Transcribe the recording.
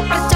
weapons.